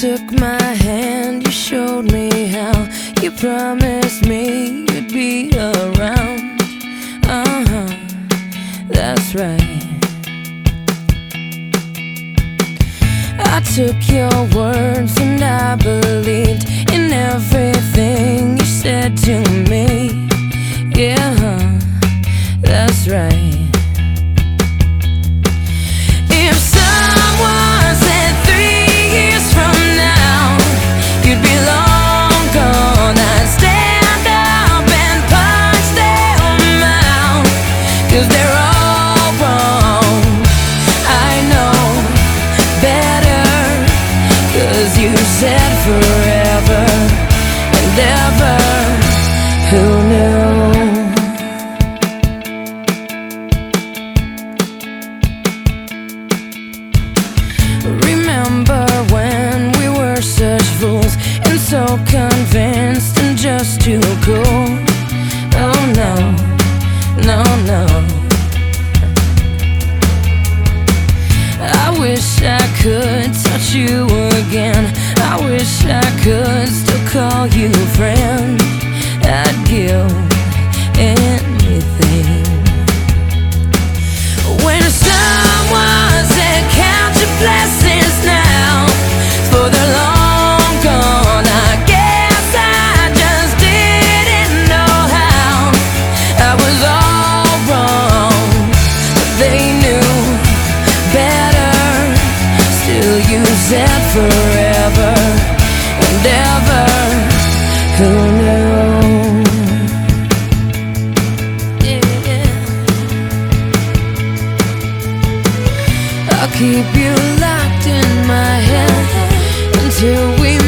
took my hand, you showed me how. You promised me you'd be around. Uh huh, that's right. I took your words and I believed in everything Cause they're all wrong. I know better. Cause you said forever and. Who knew? Remember when we were such fools and so convinced and just too cool? Wish I could touch you again. I wish I could still call you friend. Will use it forever and ever. Who knew? Yeah. I'll keep you locked in my head until we